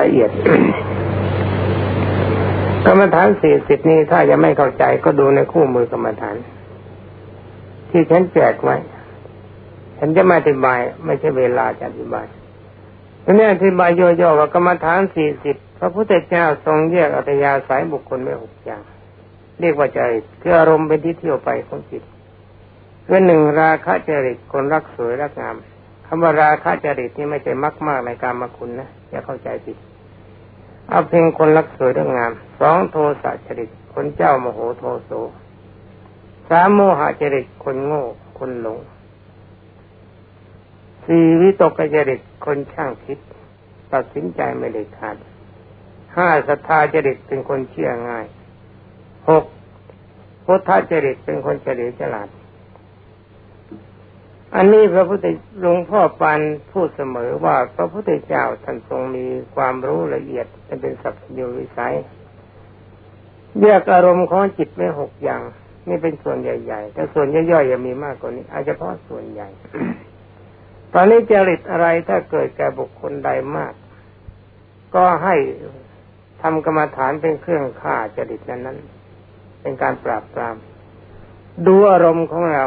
ละเอียดกรรมฐานสี่สิบนี้ถ้ายังไม่เข้าใจก็ดูในคู่มือกรรมฐาน ที่ฉันแจกไว้ฉันจะม่อธิบาย ไม่ใช่เวลาจะอธิบายทีนี้อธิบายย่อๆว่ากรรมฐานสี่สิบพระพุทธเจ้าทรงแยกอัตยาสายบุคคลไว้หกอย่าง เรียกว่าใจคืออารมณ์เป็นที่เที่ยวไปของจิตคือหนึ่งราคะจริตคนรักสวยรักงามคำว่าราคะจริตนี่ไม่ใช่มักมากในการมาคุณนะ อย่าเข้าใจผิดเอาเพียงคนรักสวยรักงามสองโทสะจริตคนเจ้าโมโหโทโสสามโมหะจริตคนโง่ คนหลงสี่วิตกจริตคนช่างคิด ตัดสินใจไม่ได้ขาดห้าศรัทธาจริตเป็นคนเชื่อง่ายหกพุทธจริตเป็นคนเฉลียวฉลาด อันนี้พระพุทธหลวงพ่อปันพูดเสมอว่าพระพุทธเจ้าท่านทรงมีความรู้ละเอียดเป็นสัพพโยวิสัยแยกอารมณ์ของจิตไม่หกอย่าง นี่เป็นส่วนใหญ่ ๆ แต่ส่วนย่อยๆยังมีมากกว่านี้ อาจจะเพราะส่วนใหญ่ ตอนนี้จริตอะไรถ้าเกิดแก่บุคคลใดมาก ก็ให้ทำกรรมฐานเป็นเครื่องฆ่าจริตนั้นนั้นเป็นการปราบปราม ดูอารมณ์ของเรา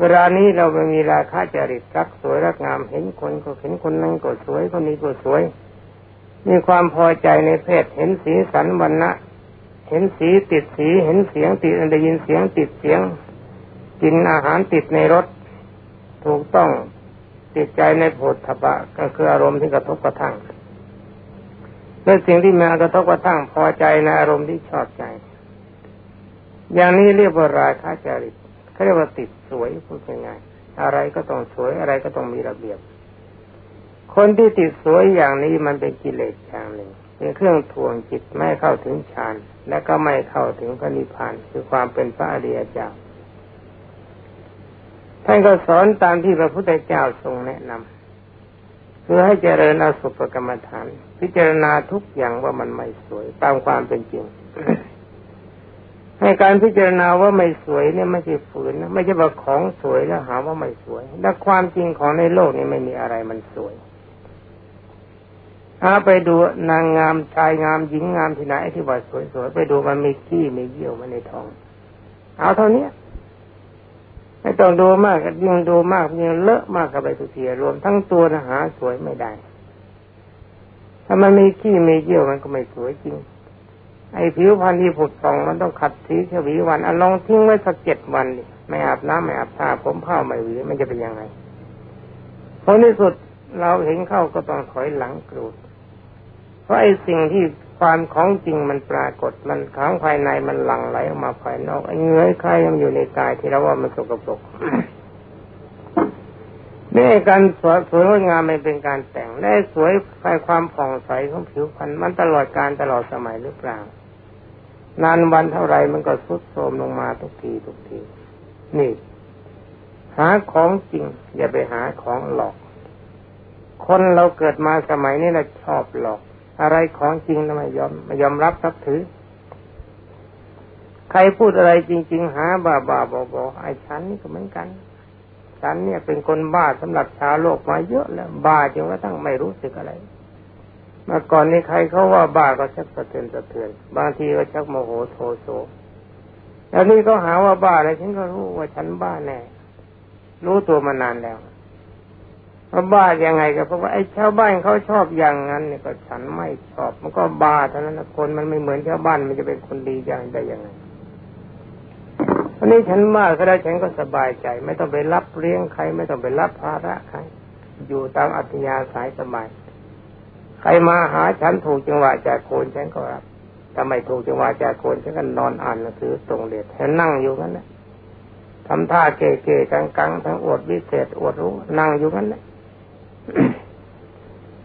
เวลานี้เราไม่มีราคาจริตรักสวยรักงามเห็นคนก็เห็นคนนั้นก็สวยคนนี้ก็สวย มีความพอใจในเพศเห็นสีสันวันนะเห็นสีติดสีเห็นเสียงติดได้ยินเสียงติดเสียง กินอาหารติดในรถถูกต้องติดใจในโผฏฐะก็คืออารมณ์ที่กระทบกระทั่งและสิ่งที่มากระทบกระทั่งพอใจในอารมณ์ที่ชอบใจ อย่างนี้เรียกว่าราคาจริต เขาเรียกว่าติดสวยพูดง่ายๆอะไรก็ต้องสวยอะไรก็ต้องมีระเบียบ คนที่ติดสวยอย่างนี้มันเป็นกิเลสอย่างหนึ่งเป็นเครื่องทวงจิตไม่เข้าถึงฌานและก็ไม่เข้าถึงพระนิพพานคือความเป็นพระอริยเจ้าท่านก็สอนตามที่พระพุทธเจ้าทรงแนะนำคือให้เจริญอสุภกรรมฐาน พิจารณาทุกอย่างว่ามันไม่สวยตามความเป็นจริง ให้การพิจารณาว่าไม่สวยเนี่ยไม่ใช่ฝืนนะไม่ใช่ว่าของสวยแล้วหาว่าไม่สวย และความจริงของในโลกนี้ไม่มีอะไรมันสวยถ้าไปดูนางงามชายงามหญิงงามที่ไหนที่ว่าสวยๆไปดูมันมีขี้มีเยี่ยวมันในท้อง เอาเท่านี้ไม่ต้องดูมากยิ่งดูมากยิ่งเลอะมากกับไปสุเทียรวมทั้งตัวนะหาสวยไม่ได้ ถ้ามันมีขี้มีเยี่ยวมันก็ไม่สวยจริง ไอ้ผิวพรรณที่ผุดผ่องมันต้องขัดสีชวีวันอลองทิ้งไว้สักเจ็ดวันดิไม่อาบน้ำไม่อาบผ้าผมผ้าไม่หวีมันจะเป็นยังไงพอในสุดเราเห็นเข้าก็ต้องถอยหลังกรูด เพราะไอ้สิ่งที่ความของจริงมันปรากฏมันข้างภายในมันหลั่งไหลออกมาภายนอกไอ้เงยใครมันอยู่ในกายที่เราว่ามันสกปรก นี่การสวยสวยงดงามมันเป็นการแต่งได้สวยใครความผ่องใสของผิวพรรณมันตลอดการตลอดสมัยหรือเปล่านานวันเท่าไรมันก็สุดโทรมลงมาทุกทีทุกที นี่ หาของจริง อย่าไปหาของหลอก คนเราเกิดมาสมัยนี้เราชอบหลอก อะไรของจริงทำไมยอมไม่ยอมรับรับถือ ใครพูดอะไรจริง ๆ หาบ้าบ้าบอบอไอ้ฉันนี่ก็เหมือนกัน ฉันเนี่ยเป็นคนบ้าสำหรับชาวโลกมาเยอะแล้วบ้าจนกระทั่งไม่รู้สึกอะไรเมื่อก่อนนี้ใครเขาว่าบ้าก็ชักสะเทือนสะเทือนบางทีก็ชักโมโหโทโสแล้วนี่ก็หาว่าบ้าอะไรฉันก็รู้ว่าฉันบ้าแน่รู้ตัวมานานแล้วว่าบ้ายังไงก็เพราะว่าไอ้ชาวบ้านเขาชอบอย่างนั้นเนี่ยก็ฉันไม่ชอบ มันก็บ้าเท่านั้นคนมันไม่เหมือนชาวบ้านมันจะเป็นคนดีอย่างได้ยังไง วันนี้ฉันบ้ากก็ได้ฉันก็สบายใจ ไม่ต้องไปรับเลี้ยงใคร ไม่ต้องไปรับภาระใคร อยู่ตามอัธยาศัยสบายใครมาหาฉันถูกจังหวะจากโคนฉันก็รับถ้าไม่ถูกจังหวะจากโคนฉันก็นอนอ่านหนังสือตรงเด็ดแทนนั่งอยู่กันนะทำท่าเก๋ๆกังๆทั้งอวดวิเศษอวดรู้นั่งอยู่กันนะ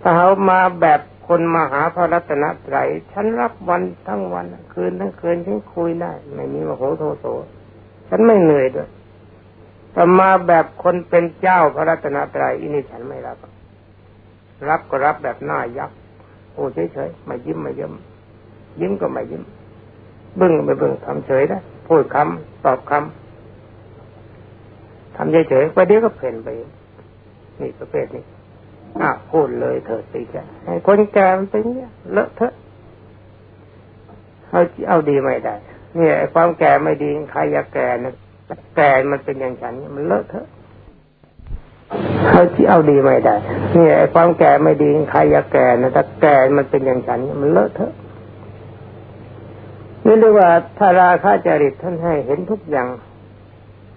ถ้าเขามาแบบคนมาหาพระรัตนตรัยฉันรับวันทั้งวัน คืนทั้งคืนฉันคุยได้ ไม่มีโมโหโทโส ฉันไม่เหนื่อยด้วยแต่มาแบบคนเป็นเจ้าพระรัตนตรัยอินี่ฉันไม่รับ รับก็รับแบบหน้ายักษ์โอ้เฉยๆไม่ยิ้มไม่ยิ้ม ยิ้มก็ไม่ยิ้ม บึ้งไม่บึ้งทำเฉยได้พูดคำตอบคำทำเฉยๆไปเดี๋ยวก็เพ่นไปนี่ประเภทนี้อะพูดเลยเถิดสิแกให้คนแก่มันเป็นเนี้ยเลอะเทอะเอาเอาดีไม่ได้ เนี่ยความแก่ไม่ดีใครอยากแก่นะแก่มันเป็นอย่างฉันมันเลอะเทอะเขาที่เอาดีไม่ได้เนี่ยความแก่ไม่ดีใครอยากแก่นะถ้าแก่มันเป็นอย่างฉันมันเลอะเทอะนี่เรียกว่าถ้าราคาจริตท่านให้เห็นทุกอย่าง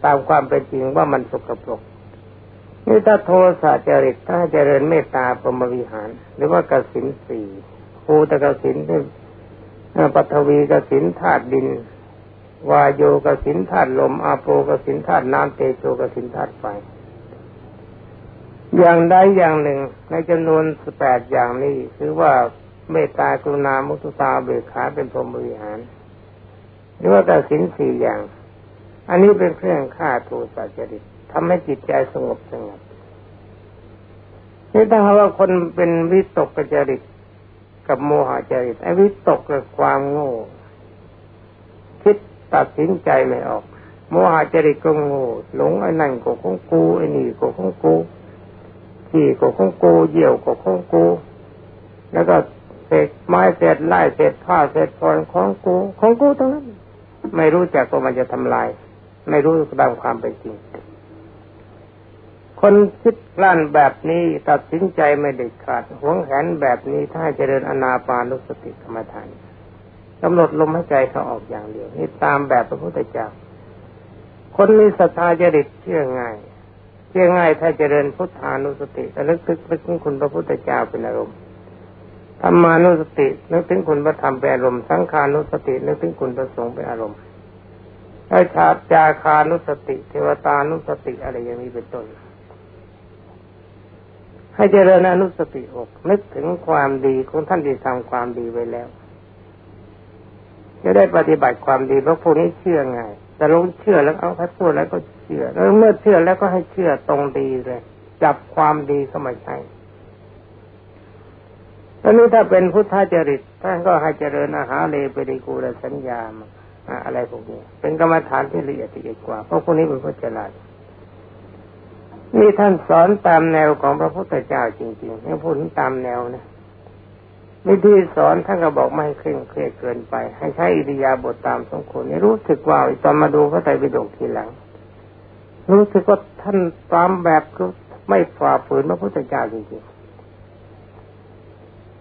ตามความเป็นจริงว่ามันสกปรกนี่ถ้าโทสะจริตถ้าเจริญเมตตาปรมวิหาร หรือว่ากสินสี่ภูตกสิน ปัทวีกสินธาตุดิน วายโยกสินธาตุลม อาโปกสินธาตุน้ำเตโชกสินธาตุไฟอย่างใดอย่างหนึ่ง ในจำนวนแปดอย่างนี้คือว่าเมตตากรุณามุตุตาเบิกขาเป็นพรหมวิหาร หรือว่ากสินสี่อย่าง อันนี้เป็นเครื่องฆ่าโทสะจริตทำให้จิตใจสงบสงบนี่ถ้าว่าคนเป็นวิตกกจริต กับโมหะจริตไอ้วิตกกับความโง่ คิดตัดสินใจไม่ออก โมหะจริตก็โง่หลงไอ้นั่นก็ของกูไอ้นี่ก็ของกูขี่ก็ของกูเยี่ยวก็ของกู แล้วก็เศษไม้เศษไล่เศษผ้าเศษฟอนของกูของกูตรงนั้น ไม่รู้จักว่ามันจะทำลาย ไม่รู้ตามความเป็นจริง คนคิดกลั้นแบบนี้ตัดสินใจไม่เด็ดขาดหวงแหนแบบนี้ถ้าเจริญอนาปานุสติกรรมฐานกำหนดลมหายใจเขาออกอย่างเดียวนี่ตามแบบพระพุทธเจ้าคนมีศรัทธาจริตเชื่อง่ายเชื่อง่ายถ้าเจริญพุทธานุสติแต่ลึกถึงนึกถึงคุณพระพุทธเจ้าเป็นอารมณ์ธรรมานุสตินึกถึงคุณพระธรรมเป็นอารมณ์สังขานุสตินึกถึงคุณพระสงฆ์เป็นอารมณ์ไอ้ชาติจาคานุสติ เทวตานุสติอะไรอย่างนี้เป็นต้น ให้เจริญอนุสติอกนึกถึงความดีของท่านที่ทำความดีไว้แล้วจะได้ปฏิบัติความดีเพราะพวกนี้เชื่อไงแต่ลงเชื่อแล้วเอาพัดพูดแล้วก็เชื่อ แล้วเมื่อเชื่อแล้วก็ให้เชื่อตรงดีเลย จับความดีเข้ามาใช้แล้วนี้ถ้าเป็นพุทธจริตท่านก็ให้เจริญอาหารเลเปริกูลสัญญาอะไรพวกนี้ เป็นกรรมฐานที่ละเอียดละเอียดกว่าเพราะพวกนี้เป็นพุทธจริต นี่ท่านสอนตามแนวของพระพุทธเจ้าจริงๆให้พูดตามแนวนะวิธีสอนท่านก็บอกไม่เคร่งเครียดเกินไป ให้ใช้อิริยาบถตามสมควรนี่รู้สึกว่าตอนมาดูพระไตรปิฎกทีหลัง รู้สึกว่าท่านตามแบบก็ไม่ฝ่าฝืนพระพุทธเจ้าจริงๆ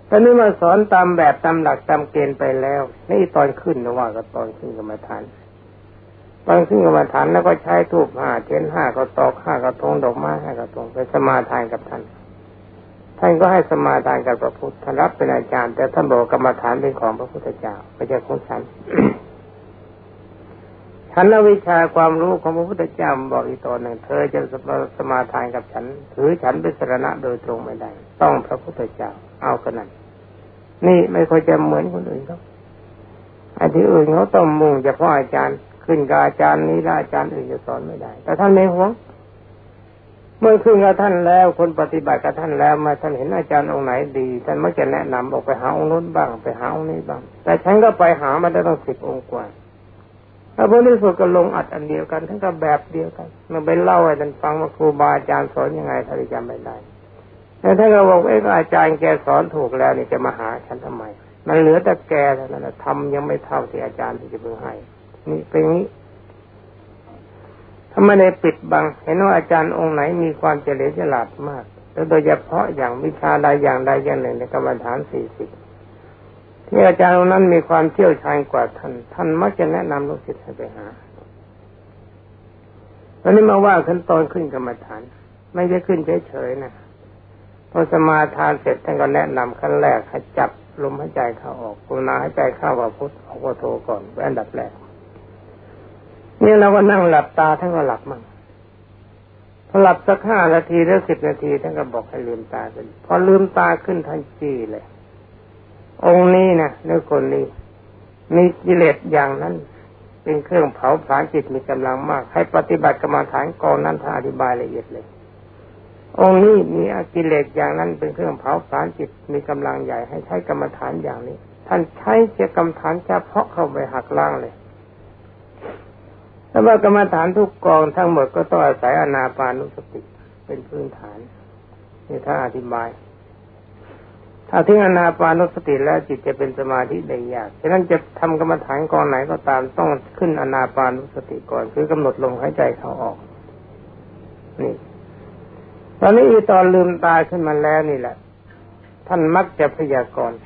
ตอนนี้มาสอนตามแบบตามหลักตามเกณฑ์ไปแล้ว นี่ตอนขึ้นนะว่าก็ตอนขึ้นกรรมฐาน บางซึ่งกรรมฐานแล้วก็ใช้ทูบห้าเทียนห้าก็ตอกห้ากระทงดอกไม้ห้ากระทงไปสมาทานกับท่าน ท่านก็ให้สมาทานกับพระพุทธรับเป็นอาจารย์ แต่ท่านบอกกรรมฐานเป็นของพระพุทธเจ้าไม่ใช่ของฉันฉันวิชาความรู้ของพระพุทธเจ้าบอกอีกตอนหนึ่ง เธอจะสมาทานกับฉันถือฉันเป็นสรณะโดยตรงไม่ได้ ต้องพระพุทธเจ้าเอาขนาดนี่ไม่ค่อยจะเหมือนคนอื่นเขาอันที่อื่นเขาต้องมุ่งเฉพาะอาจารย์ ขึ้นกับอาจารย์นี้แล้อาจารย์อื่นจะสอนไม่ได้ แต่ท่านไม่หวงเมื่อขึ้นกับท่านแล้ว คนปฏิบัติกับท่านแล้วมาท่านเห็นอาจารย์องค์ไหนดีท่านมักจะแนะนำออกไปหาองค์นู้นบ้างไปหาองค์นี้บ้าง แต่ฉันก็ไปหามาได้ตั้งสิบองค์กว่าแล้วพอที่สุดก็ลงอัดอันเดียวกันทั้งกับแบบเดียวกันมันไปเล่าให้ท่านฟังว่าครูบาอาจารย์สอนยังไงท่านจำไม่ได้แต่ท่านก็บอกเอ้อาจารย์แกสอนถูกแล้วนี่จะมาหาฉันทำไม มันเหลือแต่แกเท่านั้นทำยังไม่เท่าที่อาจารย์ที่จะเพิ่งให้ นี่เป็นนี้ถ้าไม่ได้ปิดบัง เห็นว่าอาจารย์องค์ไหนมีความเฉลียวฉลาดมากแล้วโดยเฉพาะอย่างวิชาใดอย่างใดอย่างหนึ่งในกรรมฐานสี่สิบที่อาจารย์องค์นั้นมีความเชี่ยวชาญกว่าท่าน ท่านมักจะแนะนำลูกศิษย์ให้ไปหาตอนนี้มาว่าขั้นตอนขึ้นกรรมฐาน ไม่ได้ขึ้นเฉยๆนะพอสมาทานเสร็จท่านก็แนะนำขั้นแรกให้จับลมหายใจเข้าออกกุณาหายใจเข้าว่าพุทธออกว่าโทก่อนเป็นอันดับแรก นี่เราก็นั่งหลับตาท่านก็หลับมั่งพอหลับสักห้านาทีหรือสิบนาทีท่านก็บอกให้ลืมตาขึ้นพอลืมตาขึ้นทันจีเลย องค์นี้นะนึกคนนี้ มีกิเลสอย่างนั้นเป็นเครื่องเผาผลาญจิตมีกำลังมาก ให้ปฏิบัติกรรมฐานกองนั้นท่านอธิบายละเอียดเลย องค์นี้มีอกิเลสอย่างนั้นเป็นเครื่องเผาผลาญจิตมีกำลังใหญ่ให้ใช้กรรมฐานอย่างนี้ ท่านใช้เจกรรมฐานเฉพาะเข้าไปหักล้างเลย แต่ว่ากรรมฐานทุกกองทั้งหมดก็ต้องอาศัยอนาปานุสติเป็นพื้นฐานนี่ถ้าอธิบาย ถ้าทิ้งอนาปานุสติแล้วจิตจะเป็นสมาธิได้ยากฉะนั้นจะทำกรรมฐานกอนไหนก็ตามต้องขึ้นอนาปานุสติก่อน คือกำหนดลมหายใจเข้าออก นี่ ตอนนี้ตอนลืมตาขึ้นมาแล้วนี่แหละ ท่านมักจะพยากรณ์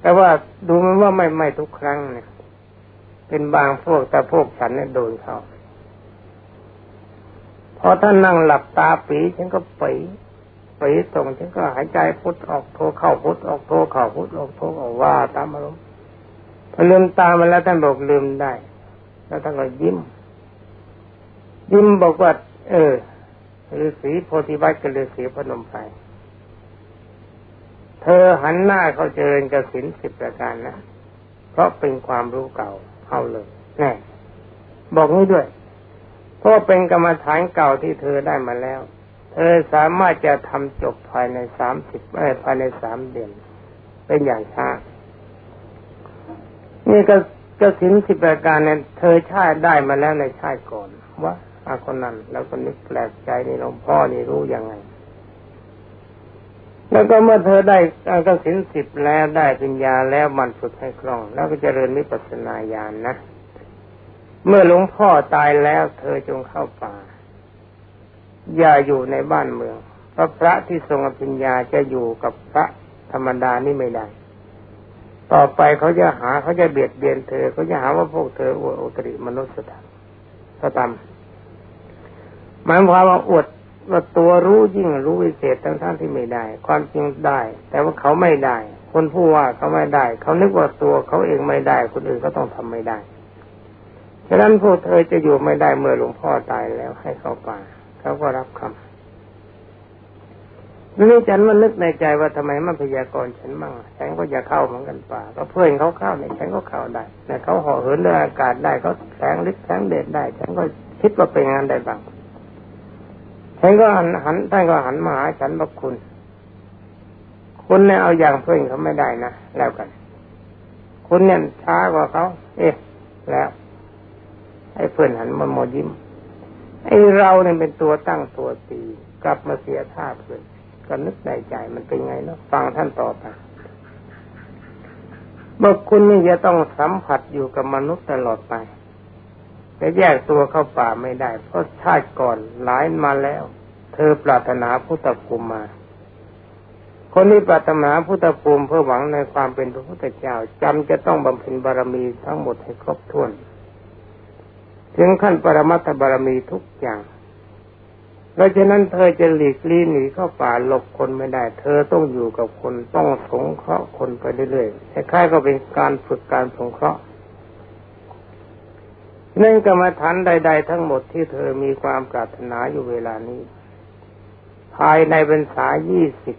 แต่ว่าดูมันว่าไม่ไม่ทุกครั้งเนี่ย เป็นบางพวกแต่พวกฉันเนี่ยโดนเขาพอท่านนั่งหลับตาปีฉันก็ปีปีตรงฉันก็หายใจพุทออกโทเข้าพุทออกโทเข้าพุทออกโทออกว่าตามอารมณ์พอลืมตามาแล้วท่านบอกลืมได้ แล้วท่านก็ยิ้ม ยิ้มบอกว่า เออฤาษีโพธิวัตกับฤาษีพนมไพรเธอหันหน้าเขาเจริญกสินสิบประการนะ เพราะเป็นความรู้เก่า เข้าเลยแน่บอกนี้ด้วย เพราะเป็นกรรมฐานเก่าที่เธอได้มาแล้ว เธอสามารถจะทำจบภายในสามสิบภายในสามเดือน เป็นอย่างช้านี่ก็กสินสิบประการเนี่ยเธอชาติได้มาแล้วในชาติก่อนว่าอาคนนั้น แล้วก็นึกแปลกใจนี่หลวงพ่อนี่รู้ยังไง แล้วก็เมื่อเธอได้กสินสิบแล้วได้ปัญญาแล้วมันฝึกให้คล่อง แล้วก็เจริญมิปัสนาญาณนนะ เมื่อหลวงพ่อตายแล้ว เธอจงเข้าป่า อย่าอยู่ในบ้านเมือง เพราะพระที่ทรงอภิญญาจะอยู่กับพระธรรมดานี่ไม่ได้ ต่อไปเขาจะหาเขาจะเบียดเบียนเธอเขาจะหาว่าพวกเธออวดอุตริมนุษยธรรมพระธรรมหมายความว่าอวด ว่าตัวรู้ยิ่งรู้วิเศษทั้งท่านที่ไม่ได้ ความจริงได้ แต่ว่าเขาไม่ได้ คนผู้ว่าเขาไม่ได้ เขานึกว่าตัวเขาเองไม่ได้ คนอื่นก็ต้องทำไม่ได้ฉะนั้นพวกเธอจะอยู่ไม่ได้เมื่อหลวงพ่อตายแล้วให้เขาป่าเขาก็รับคำนี่ฉันมันนึกในใจว่าทำไมมันพยากรณ์ฉันบ้างฉันก็อยากเข้าเหมือนกันป่าก็เพื่อนเขาเข้าเนี่ยฉันก็เข้าได้แต่เขาห่อเหินด้วยอากาศได้เขาแสงลึกแสงเด็ดได้ ฉันก็คิดว่าเป็นงานได้บ้าง ฉันก็หันหันท่านก็หันมาหาฉันบอกคุณ คุณเนี่ยเอาอย่างเพื่อนเขาไม่ได้นะแล้วกัน คุณเนี่ยช้ากว่าเขา เอ๊ะ แล้วให้เพื่อนหันมาโมยิ้มไอ้เราเนี่ยเป็นตัวตั้งตัวตีกลับมาเสียท่าเพื่อนก็นึกในใจมันเป็นไงเนาะฟังท่านต่อไปบอกคุณนี่จะต้องสัมผัสอยู่กับมนุษย์ตลอดไป จะแยกตัวเข้าป่าไม่ได้ เพราะชาติก่อนหลายมาแล้ว เธอปรารถนาพุทธภูมิมา คนที่ปรารถนาพุทธภูมิเพื่อหวังในความเป็นพระพุทธเจ้าจำจะต้องบำเพ็ญบารมีทั้งหมดให้ครบถ้วน ถึงขั้นปรมัตถบารมีทุกอย่างเพราะฉะนั้นเธอจะหลีกลี่หนีเข้าป่าหลบคนไม่ได้ เธอต้องอยู่กับคนต้องสงเคราะห์คนไปเรื่อยๆคล้ายๆก็เป็นการฝึกการสงเคราะห์ นั่นกรรมฐานใด ๆ ทั้งหมดที่เธอมีความปรารถนาอยู่เวลานี้ ภายในเป็นษายี่สิบ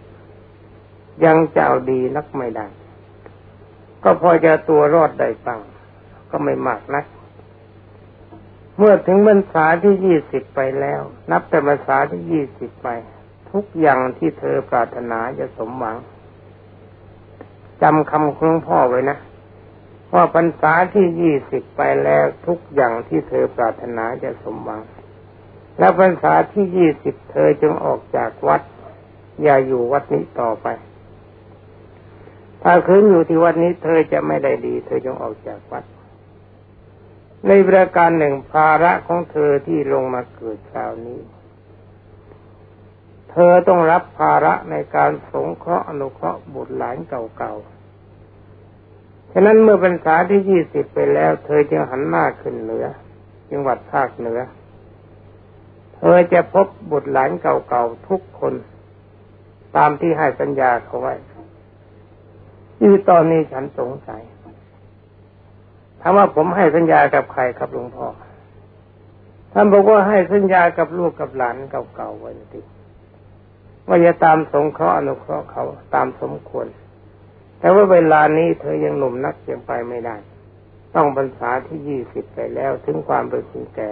ยังเจ้าดีนักไม่ได้ ก็พอจะตัวรอดได้บ้างก็ไม่มากนัก เมื่อถึงบรรษาที่ยี่สิบไปแล้ว นับแต่บรรษาที่ยี่สิบไป ทุกอย่างที่เธอปรารถนาจะสมหวังจำคำของพ่อไว้นะ ว่าพรรษาที่ยี่สิบไปแล้วทุกอย่างที่เธอปรารถนาจะสมหวัง แล้วพรรษาที่ยี่สิบเธอจงออกจากวัด อย่าอยู่วัดนี้ต่อไป ถ้าคืนอยู่ที่วัดนี้เธอจะไม่ได้ดี เธอจงออกจากวัด ในประการหนึ่งภาระของเธอที่ลงมาเกิดคราวนี้ เธอต้องรับภาระในการสงเคราะห์อนุเคราะห์บุตรหลานเก่าๆ ฉะนั้นเมื่อพรรษาที่ยี่สิบไปแล้ว เธอจึงหันหน้าขึ้นเหนือจังหวัดภาคเหนือ เธอจะพบบุตรหลานเก่าๆทุกคน ตามที่ให้สัญญาเขาไว้ที่ตอนนี้ฉันสงสัยถามว่าผมให้สัญญากับใครครับหลวงพ่อ ท่านบอกว่าให้สัญญากับลูกกับหลานเก่าๆไว้ติว่าจะตามสงเคราะห์อนุเคราะห์เขาตามสมควร แต่ว่าเวลานี้เธอยังหนุ่มนักยังไปไม่ได้ ต้องพรรษาที่ยี่สิบไปแล้วถึงความเป็นคนแก่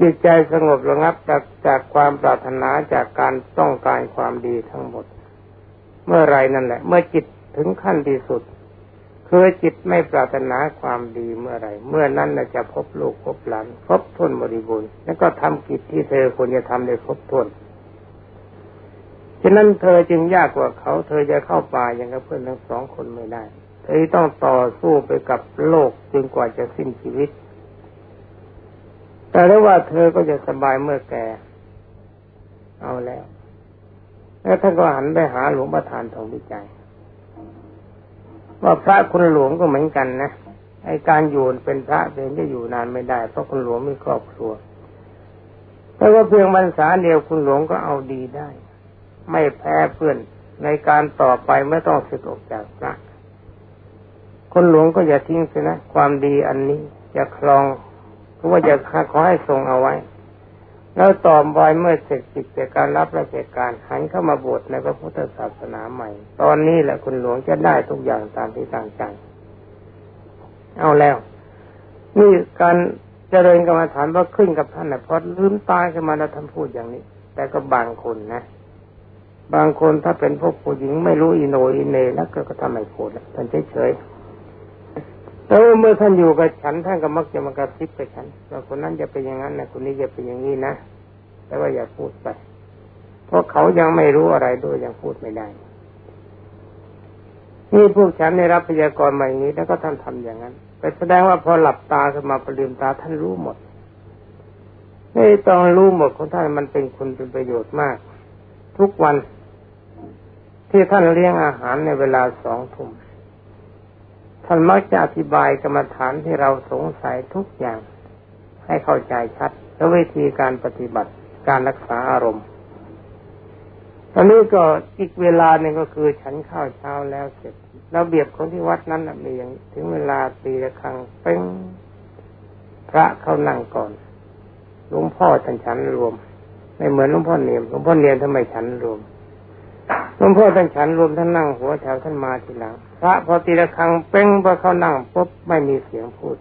จิตใจสงบระงับจากจากความปรารถนาจากการต้องการความดีทั้งหมด เมื่อไรนั่นแหละ เมื่อจิตถึงขั้นที่สุดคือจิตไม่ปรารถนาความดีเมื่อไรเมื่อนั้นจะพบลูกพบหลานพบทุนบริบูรณ์แล้วก็ทำกิจที่เธอควรจะทำได้ครบถ้วน ฉะนั้นเธอจึงยากกว่าเขา เธอจะเข้าป่าอย่างกับเพื่อนทั้งสองคนไม่ได้ เธอต้องต่อสู้ไปกับโลกจนกว่าจะสิ้นชีวิต แต่ได้ว่าเธอก็จะสบายเมื่อแก่ เอาแล้ว แล้วท่านก็หันไปหาหลวงประธานทองวิจัย ว่าพระคุณหลวงก็เหมือนกันนะไอการอยู่เป็นพระเป็นจะอยู่นานไม่ได้ เพราะคุณหลวงมีครอบครัวแต่ว่าเพียงบรรษาเดียวคุณหลวงก็เอาดีได้ ไม่แพ้เพื่อนในการต่อไปไม่ต้องสึกออกจากพระคนหลวงก็อย่าทิ้งสินะ ความดีอันนี้จะคลองเพราะว่าจะขอให้ทรงเอาไว้ แล้วต่อไปเมื่อเสร็จกิจการรับราชการหันเข้ามาบวชในพระพุทธศาสนาใหม่ ตอนนี้แหละคุณหลวงจะได้ทุกอย่างตามที่ตั้งใจ เอาแล้ว นี่การเจริญกรรมฐานว่าขึ้นกับท่านนะพอลืมตายขึ้นมาแล้วท่านพูดอย่างนี้ แต่ก็บางคนนะ บางคนถ้าเป็นพวกผู้หญิงไม่รู้อิโนอิเนแล้วก็ทำไม่พูดท่านเฉยๆแต่เมื่อท่านอยู่กับฉันท่านก็มักจะมากระซิบไปฉันว่าคนนั้นจะเป็นอย่างนั้นนะคนนี้จะเป็นอย่างนี้นะแต่ว่าอย่าพูดไป เพราะเขายังไม่รู้อะไรด้วยยังพูดไม่ได้นี่พวกฉันได้รับพยากรณ์มาอย่างนี้ แล้วก็ท่านทำอย่างนั้นไปแสดงว่าพอหลับตาขึ้นมาประลืมตาท่านรู้หมดนี่ต้องรู้หมดของท่านมันเป็นคุณเป็นประโยชน์มาก ทุกวันที่ท่านเลี้ยงอาหารในเวลาสองทุ่มท่านมักจะอธิบายกรรมฐานที่เราสงสัยทุกอย่าง ให้เข้าใจชัด และวิธีการปฏิบัติการรักษาอารมณ์ตอนนี้ก็อีกเวลาหนึ่งก็คือฉันข้าวเช้าแล้วเสร็จแล้วเบียบของที่วัดนั้นมีอย่างถึงเวลาตีละครังเป้งพระเขานั่งก่อนหลวงพ่อท่านฉันรวม ไม่เหมือนหลวงพ่อเนียมหลวงพ่อเนียมทำไมฉันรวมหลวงพ่อท่านฉันรวมท่านนั่งหัวแถวท่านมาทีหลังพระพอตีละครังเป้งพอเขานั่งปุ๊บไม่มีเสียงพูด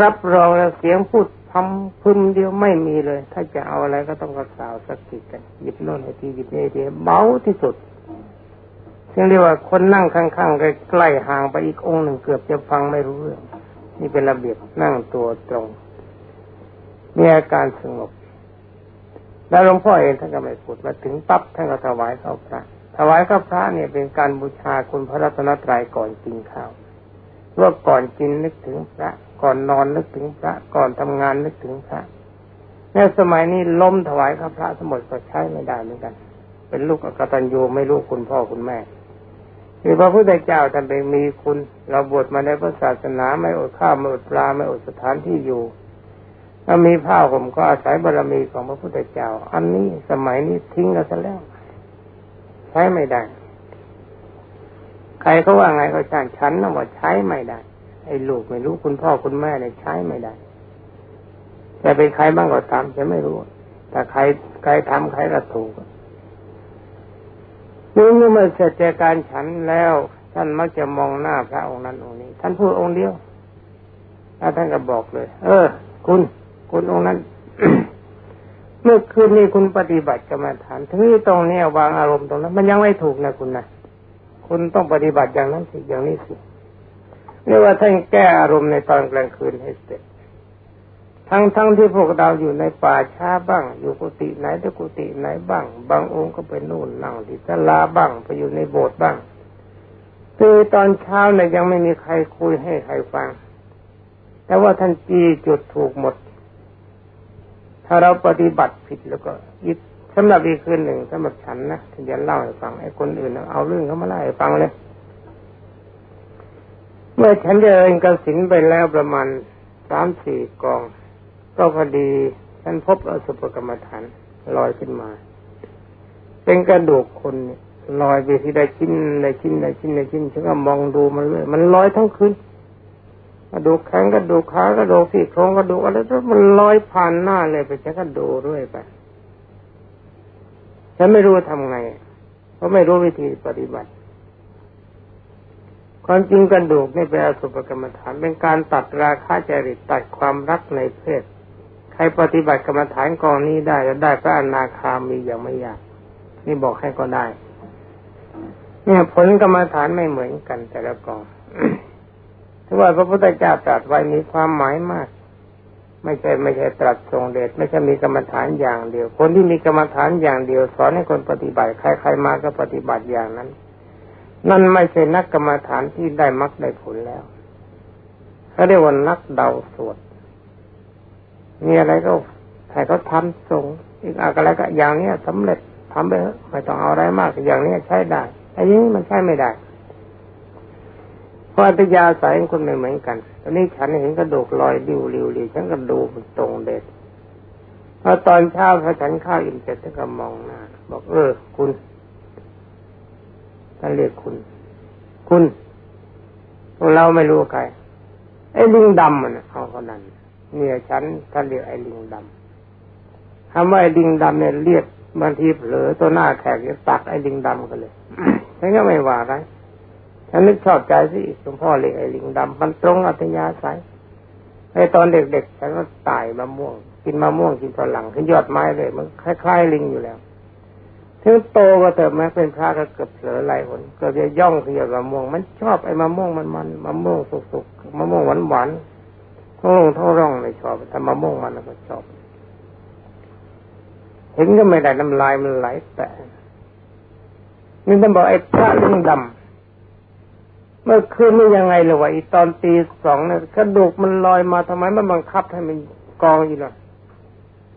รับรองแล้วเสียงพูดทำพึมเดียวไม่มีเลย ถ้าจะเอาอะไรก็ต้องกระสาวสักทีกันหยิบโน่นให้ทีหยิบนี่ทีเบาที่สุดเรียกว่าคนนั่งข้างๆใกล้ๆห่างไปอีกองค์หนึ่งเกือบจะฟังไม่รู้เรื่องนี่เป็นระเบียบนั่งตัวตรง มีอาการสงบ แล้วหลวงพ่อเองท่านก็ไม่พูดมาถึงปั๊บท่านก็ถวายข้าวพระ ถวายข้าวพระเนี่ยเป็นการบูชาคุณพระรัตนตรัยก่อนกินข้าวว่าก่อนกินนึกถึงพระ ก่อนนอนนึกถึงพระ ก่อนทำงานนึกถึงพระในสมัยนี้ล้มถวายข้าวพระสมดก็ใช้ไม่ได้เหมือนกัน เป็นลูกกตัญญูไม่ลูกคุณพ่อคุณแม่คือพระพุทธเจ้าท่านเป็นมีคุณ เราบวชมาในพระศาสนาไม่อดข้าวไม่อดปลาไม่อดสถานที่อยู่ ถ้ามีผ้าผมก็อาศัยบารรมีของพระพุทธเจ้า อันนี้สมัยนี้ทิ้งกันซะแล้ว ใช้ไม่ได้ ใครเขาว่าไงเขาช่างฉันนะว่าใช้ไม่ได้ ไอ้ลูกไม่รู้คุณพ่อคุณแม่เนี่ยใช้ไม่ได้ แต่เป็นใครบ้างก็ตามฉันไม่รู้ แต่ใครใครทำใครก็ถูกนี่เมื่อเสร็จจากการฉันแล้วท่านมักจะมองหน้าพระองค์นั้นองค์นี้ ท่านพูดองค์เดียวแล้วท่านก็บอกเลย เออ คุณ คุณองค์นั้น เมื่อคืนนี้คุณปฏิบัติกรรมฐานถึงตรงนี้วางอารมณ์ตรงนั้น มันยังไม่ถูกนะคุณนะคุณต้องปฏิบัติอย่างนั้นสิอย่างนี้สิเรียกว่าท่านแก้อารมณ์ในตอนกลางคืนให้เสร็จ ทั้งทั้งที่พวกเราอยู่ในป่าช้าบ้าง อยู่กุฏิไหนที่กุฏิไหนบ้าง บางองค์ก็ไปนู่นนั่งที่ศาลาบ้างไปอยู่ในโบสถ์บ้างคือตอนเช้าเนี่ยยังไม่มีใครคุยให้ใครฟัง แต่ว่าท่านจีจุดถูกหมด ถ้าเราปฏิบัติผิดแล้วก็อีกสำหรับอีกคืนหนึ่งสำหรับฉันนะที่จะเล่าให้ฟังไอ้คนอื่นเอาเรื่องเขามาเล่าให้ฟังเลยเมื่อฉันเดินกระสินไปแล้วประมาณสามสี่กอง ก็พอดีฉันพบอสุภกรรมฐานลอยขึ้นมา เป็นกระดูกคนลอยไปที่ได้ชิ้นได้ชิ้นได้ชิ้นได้ชิ้นฉันก็มองดูมันเลย มันลอยทั้งคืน กระดูกแข็งกระดูกขากระดูกสี่โครงกระดูกอะไรก็มันลอยผ่านหน้าเลยไปฉันก็ดูด้วยไปฉันไม่รู้ทำไง เพราะไม่รู้วิธีปฏิบัติ ความจริงกระดูกนี่เป็นอสุภกรรมฐาน เป็นการตัดราคะจริตตัดความรักในเพศ ใครปฏิบัติกรรมฐานกองนี้ได้จะได้พระอนาคามีอย่างไม่ยาก นี่บอกให้ก็ได้ เนี่ยผลกรรมฐานไม่เหมือนกันแต่ละกอง ถือว่าพระพุทธเจ้าตรัสไว้มีความหมายมาก ไม่ใช่ไม่ใช่ตรัสทรงเดชไม่ใช่มีกรรมฐานอย่างเดียว คนที่มีกรรมฐานอย่างเดียว สอนให้คนปฏิบัติใครๆมาก็ปฏิบัติอย่างนั้น นั่นไม่ใช่นักกรรมฐานที่ได้มรรคได้ผลแล้วเขาเรียกว่านักเดาสวดมีอะไรก็ให้เขาทำส่งอีกอะไรก็อย่างเนี้ยสำเร็จทำไปเถอะไม่ต้องเอาอะไรมากอย่างนี้ใช้ได้ไอ้นี้มันใช้ไม่ได้ เพราะอัตยาสายของคนไม่เหมือนกัน ตอนนี้ฉันเห็นกระดูกลอยดิวริวริฉันก็ดูมันตรงเด็ดพอตอนเช้าพอฉันข้าวอิ่มเสร็จก็มองหน้าบอกเออ คุณท่านเรียกคุณ คุณพวกเราไม่รู้ใครไอ้ลิงดำมันเอาคนนั้นเนี่ยฉันท่านเรียกไอ้ลิงดำคำว่าไอ้ลิงดำเนี่ยเรียกบางทีเผลอตัวหน้าแขกจะตักไอ้ลิงดำกันเลยฉันก็ไม่ว่าไร ฉันนึกชอบใจสิหลวงพ่อเรียกไอ้ลิงดำมันตรงอัตยาศัยไอ้ตอนเด็กๆฉันก็ตายมะม่วง กินมะม่วงกินฝรั่งขึ้นยอดไม้เลย มันคล้ายๆลิงอยู่แล้วถึงโตก็เติมแม้เป็นพระก็เกือบเผลอหลายคนเกือบจะย่องขึ้นยอดมะม่วง มันชอบไอ้มะม่วงมันมันมะม่วงสุกๆมะม่วงหวานๆท้องท้องร่องไม่ชอบแต่มะม่วงมันก็ชอบเห็นก็ไม่ได้น้ำลายมันไหลแต่นี่ต้องบอกไอ้พระลิงดำ เมื่อคืนนี่ยังไงเลยวะอีตอนตีสองเนี่ยกระดูกมันลอยมาทำไมมันบังคับให้มันกองอยู่ล่ะ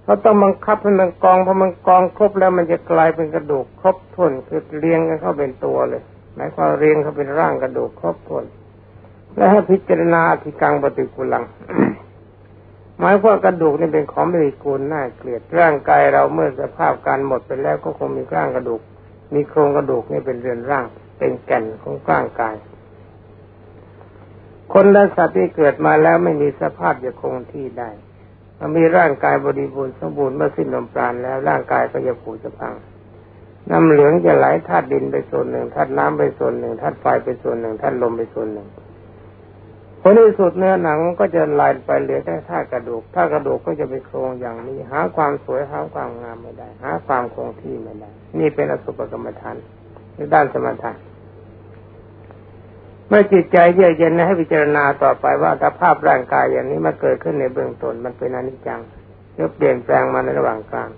เขาต้องบังคับให้มันกองพอมันกองครบแล้วมันจะกลายเป็นกระดูกครบถ้วนคือเรียงกันเข้าเป็นตัวเลยหมายความเรียงเข้าเป็นร่างกระดูกครบถ้วนและให้พิจารณาที่กลางปฏิกุลังหมายคว่ากระดูกนี่เป็นของไม่มีกูลน่าเกลียดร่างกายเราเมื่อสภาพการหมดไปแล้วก็คงมีร่างกระดูก มีโครงกระดูกนี่เป็นเรือนร่าง เป็นแก่นของร่างกาย คนและสัตว์ที่เกิดมาแล้วไม่มีสภาพจะคงที่ได้มันมีร่างกายบริบูรณ์สมบูรณ์เมื่อสิ้นลมปราณแล้วร่างกายก็จะผุจะพังน้ำเหลืองจะไหลธาตุดินไปส่วนหนึ่งธาตุน้ำไปส่วนหนึ่งธาตุไฟไปส่วนหนึ่งธาตุลมไปส่วนหนึ่งผลที่สุดเนื้อหนังก็จะลายไปเหลือแต่ท่ากระดูกถ้ากระดูกก็จะไปโครงอย่างนี้ หาความสวยหาความงามไม่ได้ หาความคงที่ไม่ได้ นี่เป็นอสุภกรรมฐานในด้านสมถะ เมื่อจิตใจเยือกเย็นให้พิจารณาต่อไปว่าสภาพร่างกายอย่างนี้มาเกิดขึ้นในเบื้องต้นมันเป็นอนิจจังจะเปลี่ยนแปลงมาในระหว่างกลาง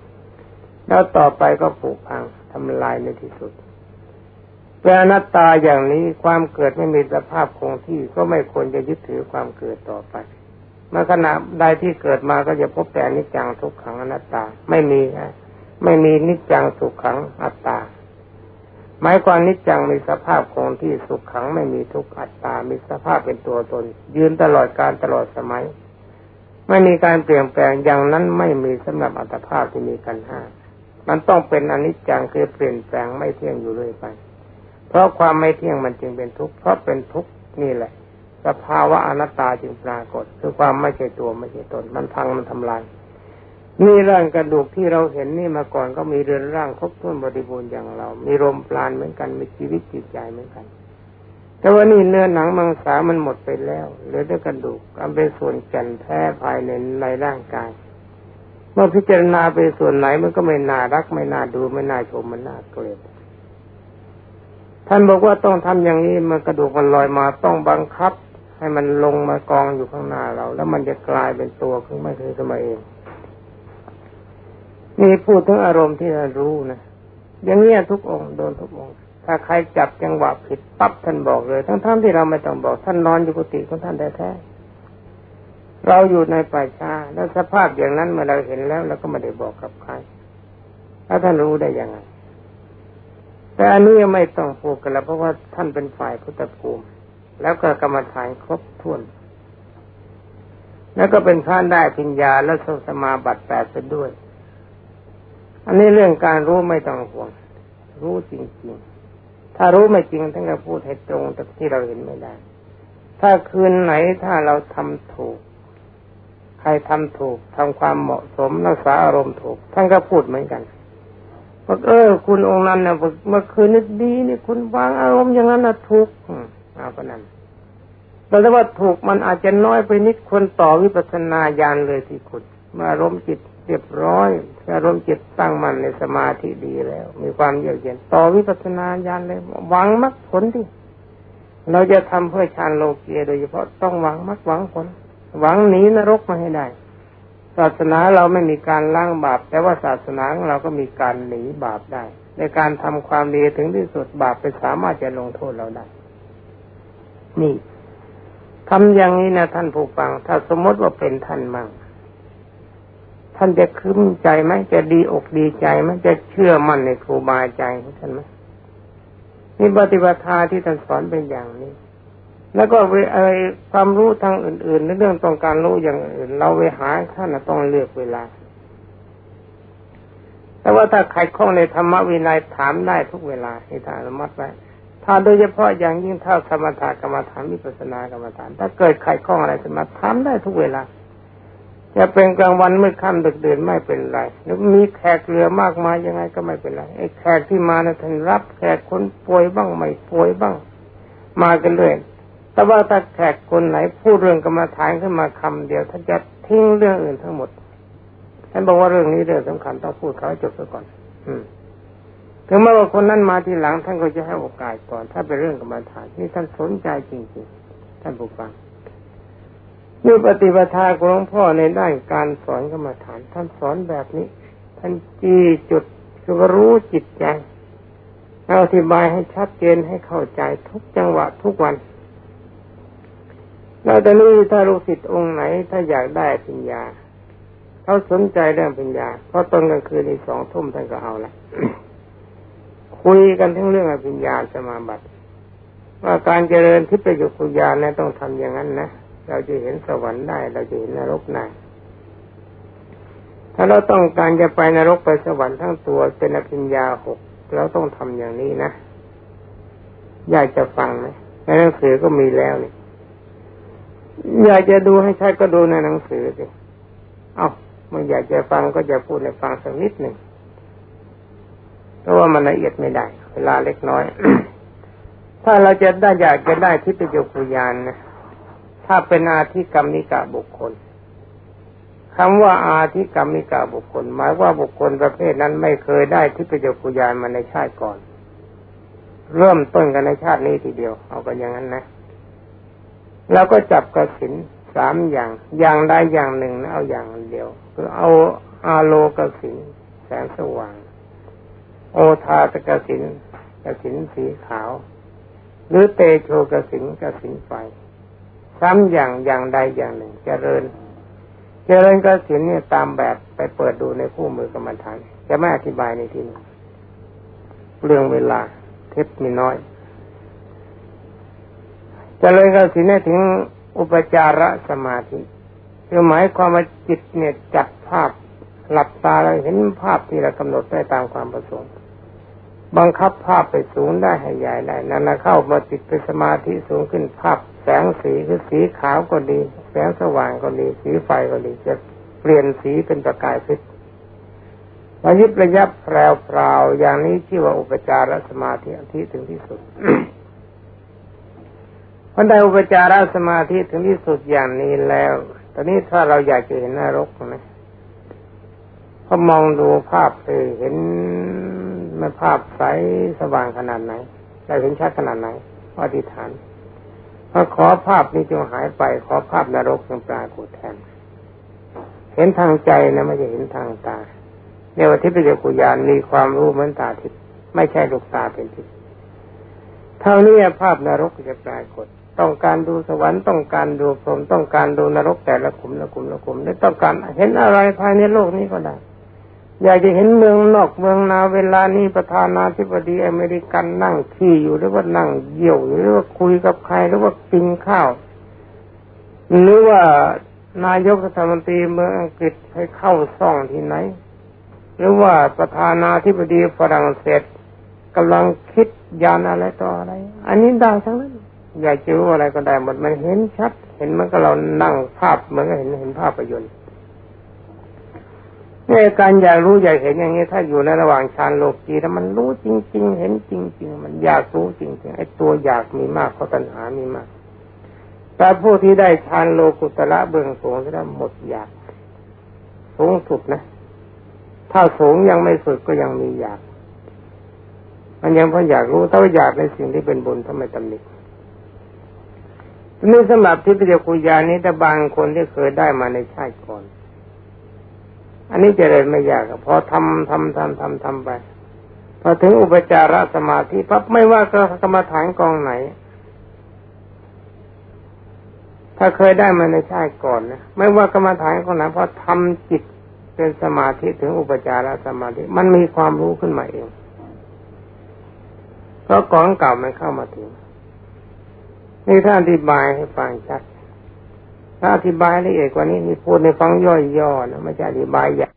แล้วต่อไปก็ผุพังทำลายในที่สุดเป็นอนัตตาอย่างนี้ความเกิดไม่มีสภาพคงที่ก็ไม่ควรจะยึดถือความเกิดต่อไปเมื่อขณะใดที่เกิดมาก็จะพบแต่นิจจังทุกขังอนัตตาไม่มีไม่มีนิจจังสุขขังอัตตา หมายความนิจจังมีสภาพคงที่สุขขังไม่มีทุกข์อัตตา มีสภาพเป็นตัวตน ยืนตลอดการตลอดสมัย ไม่มีการเปลี่ยนแปลงอย่างนั้นไม่มีสำหรับอัตภาพที่มีกันห้ามันต้องเป็นอนิจจังคือเปลี่ยนแปลงไม่เที่ยงอยู่เรื่อยไป เพราะความไม่เที่ยงมันจึงเป็นทุกข์เพราะเป็นทุกข์นี่แหละ สภาวะอนัตตาจึงปรากฏ คือความไม่ใช่ตัวไม่ใช่ตนมันพังมันทำลาย นี่ร่างกระดูกที่เราเห็นนี่มาก่อนก็มีเรือนร่างครบถ้วนบริบูรณ์อย่างเรา มีลมปราณเหมือนกัน มีชีวิตจิตใจเหมือนกัน แต่ว่านี่เนื้อหนังมังสามันหมดไปแล้วเหลือแต่กระดูกอันเป็นส่วนแก่นแท้ภายในในร่างกาย เมื่อพิจารณาไปส่วนไหนมันก็ไม่น่ารัก ไม่น่าดูไม่น่าชมมันน่าเกลียดท่านบอกว่าต้องทำอย่างนี้มันกระดูกมันลอยมาต้องบังคับ ให้มันลงมากองอยู่ข้างหน้าเรา แล้วมันจะกลายเป็นตัวขึ้นม่คือขึ้นมาเอง นี่พูดถึงอารมณ์ที่เรารู้นะอย่างเนี้ยทุกองค์โดนทุกองค์ ถ้าใครจับจังหวะผิดปั๊บท่านบอกเลย ทั้งๆทที่เราไม่ต้องบอก ท่านนอนอยู่กุฏิของท่านแท้ๆเราอยู่ในป่าชาแล้วสภาพอย่างนั้นเมื่อเราเห็นแล้วเราก็ไม่ได้บอกกับใครแล้วท่านรู้ได้ยังไง แต่อันนี้ไม่ต้องพูดกันแล้ว เพราะว่าท่านเป็นฝ่ายพุทธภูมิ แล้วก็กรรมฐานครบถ้วน แล้วก็เป็นท่านได้ปัญญาและทรงสมาบัติแปดไปด้วย อันนี้เรื่องการรู้ไม่ต้องห่วง รู้จริงๆ ถ้ารู้ไม่จริงท่านก็พูดให้ตรงแต่ที่เราเห็นไม่ได้ ถ้าคืนไหนถ้าเราทำถูก ใครทำถูกทำความเหมาะสมรักษาอารมณ์ถูก ท่านก็พูดเหมือนกันบอกเออ คุณองค์นั้นนะเมื่อคืนนี้ดีนี่คุณวางอารมณ์อย่างนั้นนะถูกเอาปนั้นแต่ถ้าว่าถูกมันอาจจะน้อยไปนิดคนต่อวิปัสสนาญาณเลยที่คุณ มารมจิตเรียบร้อย อารมณ์จิตตั้งมั่นในสมาธิดีแล้ว มีความเยือกเย็นต่อวิปัสสนาญาณเลยหวังมรรคผลที่เราจะทำเพื่อฌานโลกียโดยเฉพาะต้องหวังมรรคหวังผล หวังหนีนรกมาให้ได้ ศาสนาเราไม่มีการล้างบาป แต่ว่าศาสนาของเราก็มีการหนีบาปได้ ในการทำความดีถึงที่สุดบาปไปสามารถจะลงโทษเราได้ นี่ทำอย่างนี้นะท่านผู้ฟัง ถ้าสมมติว่าเป็นท่านมั่ง ท่านจะคืมใจไหมจะดีอกดีใจไหมจะเชื่อมั่นในครูบาอาจารย์ของท่านไหมนี่ปฏิบัติที่ท่านสอนเป็นอย่างนี้ แล้วก็อะไรความรู้ทางอื่นๆในเรื่องต้องการรู้อย่างอื่น เราไปหาท่านต้องเลือกเวลา แต่ว่าถ้าใครคล้องในธรรมวินัยถามได้ทุกเวลาให้ท่านอนุมัติไว้ถ้าโดยเฉพาะอย่างยิ่งถ้าสมถะกรรมฐานวิปัสสนากรรมฐาน ถ้าเกิดใครคล้องอะไรสมาถามได้ทุกเวลา จะเป็นกลางวันเมื่ค่ำดึกเดินไม่เป็นไรแล้วมีแขกเรือมากมายยังไงก็ไม่เป็นไรไอ้แขกที่มานะท่านรับแขกคนป่วยบ้างไม่ป่วยบ้าง มากันเลยแต่ว่าถ้าแขกคนไหนพูดเรื่องกรรมฐานขึ้นมาคำเดียวท่านจะทิ้งเรื่องอื่นทั้งหมดท่านบอกว่าเรื่องนี้เรื่องสำคัญต้องพูดเขาจบซะก่อน อืมถึงแม้ว่าคนนั้นมาทีหลังท่านก็จะให้โอกาสก่อน ถ้าเป็นเรื่องกรรมฐานนี่ท่านสนใจจริงๆ ท่านผู้ฟัง นี่ปฏิปทาของหลวงพ่อในด้านการสอนกรรมฐานท่านสอนแบบนี้ ท่านจีจุดคือรู้จิตใจอธิบายให้ชัดเจนให้เข้าใจทุกจังหวะทุกวันแล้วแต่นี้ถ้าลูกศิษย์องค์ไหน ถ้าอยากได้ปัญญาเขาสนใจเรื่องปัญญา เพราะตอนกลางคืนในสองทุ่มท่านก็เอาละคุยกันทั้งเรื่องอภิญญาสมาบัติ ว่าการเจริญทิพยคุญญาณนะต้องทำอย่างนั้นนะ เราจะเห็นสวรรค์ได้ เราจะเห็นนรกได้ถ้าเราต้องการจะไปนรกไปสวรรค์ทั้งตัวเป็นอภิญญาหกเราต้องทำอย่างนี้นะอยากจะฟังไหมในหนังสือก็มีแล้วนี่อยากจะดูให้ใช่ก็ดูในหนังสือสิเอา้าไม่อยากจะฟังก็จะพูดในฟังสักนิดหนึ่งเพราะว่ามันละเอียดไม่ได้ เวลาเล็กน้อย ถ้าเราจะได้อยากจะได้ทิพยคุยานนะ ถ้าเป็นอาธิกรรมิกะบุคคลคำว่าอาธิกรรมิกะบุคคล หมายว่าบุคคลประเภทนั้นไม่เคยได้ทิพยคุยานมาในชาติก่อน เริ่มต้นกันในชาตินี้ทีเดียว เอากันอย่างนั้นนะแล้วก็จับกระสินสามอย่าง อย่างใดอย่างหนึ่งนะเอาอย่างเดียวคือเอาอาโลกสินแสงสว่าง โอทาตกสินกสินสีขาว หรือเตโชกสินกสินไฟ ซ้ำอย่างอย่างใดอย่างหนึ่งเจริญเจริญกสินเนี่ยตามแบบไปเปิดดูในคู่มือกรรมฐานจะไม่อธิบายในที่นี้เรื่องเวลาเทปมีน้อยเจริญกสินเนี่ยถึงอุปจารสมาธิคือหมายความว่าจิตเนี่ยจับภาพหลับตาแล้วเห็นภาพที่เรากำหนดได้ตามความประสงค์ บังคับภาพไปสูงได้ให้ใหญ่ได้นั่นเข้ามาจิตเป็นสมาธิสูงขึ้นภาพ แสงสีคือสีขาวก็ดี แสงสว่างก็ดี สีไฟก็ดี จะเปลี่ยนสีเป็นประกายพิษระยิบระยับแปลวๆอย่างนี้ชื่อว่าอุปจารสมาธิที่ถึงที่สุดพอได้อุปจารสมาธิถึงที่สุดอย่างนี้แล้ว ตอนนี้ถ้าเราอยากจะเห็นนรกนะพอมองดูภาพเอเห็น มันภาพใสสว่างขนาดไหนได้เห็นชัดขนาดไหนอธิษฐานพอขอภาพนี้จงหายไป ขอภาพนรกจงปรากฏแทน เห็นทางใจนะไม่ใช่เห็นทางตาเรียวทิพยกุญาณมีความรู้เหมือนตาทิพย์ไม่ใช่ลูกตาเป็นทิพย์เท่านี้ภาพนรกจะปรากฏ ต้องการดูสวรรค์ต้องการดูพรหมต้องการดูนรกแต่ละขุมละขุมละขุมและต้องการเห็นอะไรภายในโลกนี้ก็ได้ อยากจะเห็นเมืองนอกเมืองนาเวลานี้ประธานาธิบดีอเมริกันนั่งขี่อยู่หรือว่านั่งเยี่ยวหรือว่าคุยกับใครหรือว่ากินข้าวหรือว่านายกรัฐมนตรีเมืองอังกฤษให้เข้าซ่องที่ไหน หรือว่าประธานาธิบดีฝรั่งเศสกำลังคิดยานอะไรต่ออะไร อันนี้ได้ทั้งนั้น อยากจะรู้อะไรก็ได้หมดมันเห็นชัด เห็นมันก็เรานั่งภาพเหมือนกับเห็นเห็นภาพประยนต์ เนี่ยการอยากรู้อยากเห็นอย่างนี้ถ้าอยู่ในระหว่างฌานโลกีแล้วมันรู้จริง ๆ เห็นจริง ๆ มันอยากรู้จริงๆไอ้ตัวอยากมีมากเพราะตัณหามีมาก แต่ผู้ที่ได้ฌานโลกุตระเบื้องสูงจะได้หมดอยากสูงสุดนะ ถ้าสูงยังไม่สุดก็ยังมีอยาก มันยังพราะอยากรู้ถ้าอยากในสิ่งที่เป็นบุญทำไมตำหนินี่สำหรับที่ปิจกุยานี้แต่บางคนที่เคยได้มาในชาติก่อน อันนี้จะเลยไม่ยากพอทำทำทำทำทำไปพอถึงอุปจารสมาธิปั๊บไม่ว่ากรรมฐานกองไหน ถ้าเคยได้มาในชาติก่อนนะไม่ว่ากรรมฐานกองไหนพอทำจิตเป็นสมาธิถึงอุปจารสมาธิ มันมีความรู้ขึ้นมาเองเพราะกองเก่ามันเข้ามาถึงนี่ถ้าอธิบายให้ฟังชัด ถ้าอธิบายละเอียดกว่านี้นี่พูดในฟังย่อยๆนะไม่ใช่อธิบายย่า